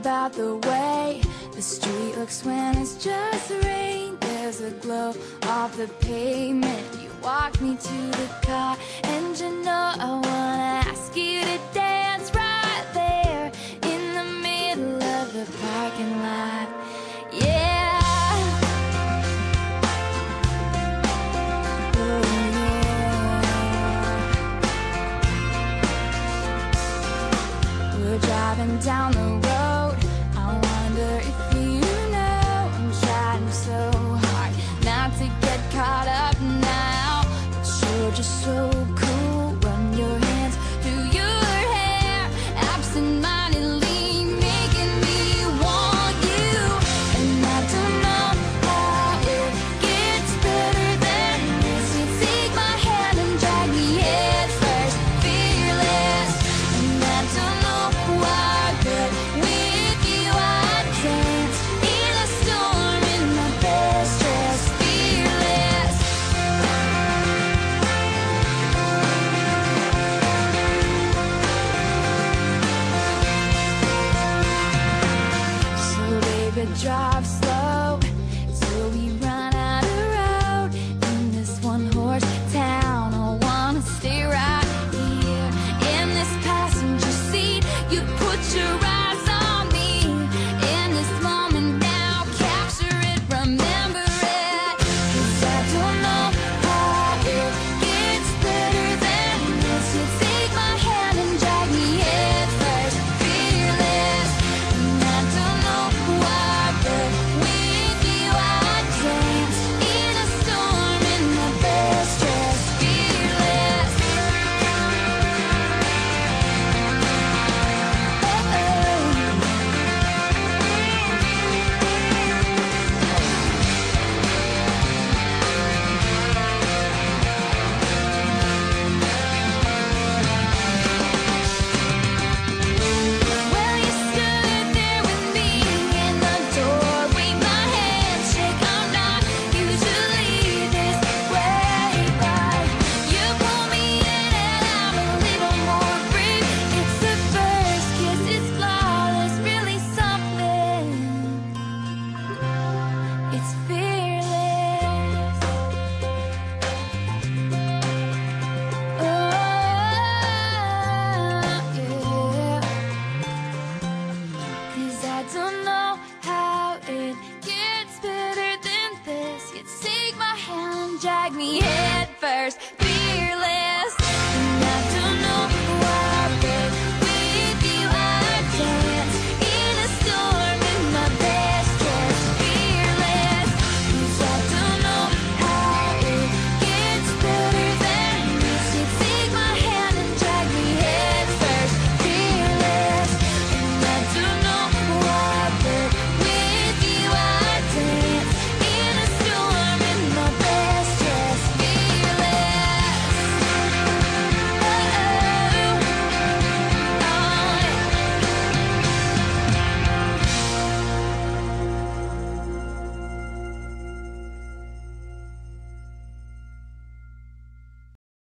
about the way the street looks when it's just rain. There's a glow off the pavement. You walk me to the car, and you know I wanna ask you to dance right there in the middle of the parking lot. just so cool. drive slow.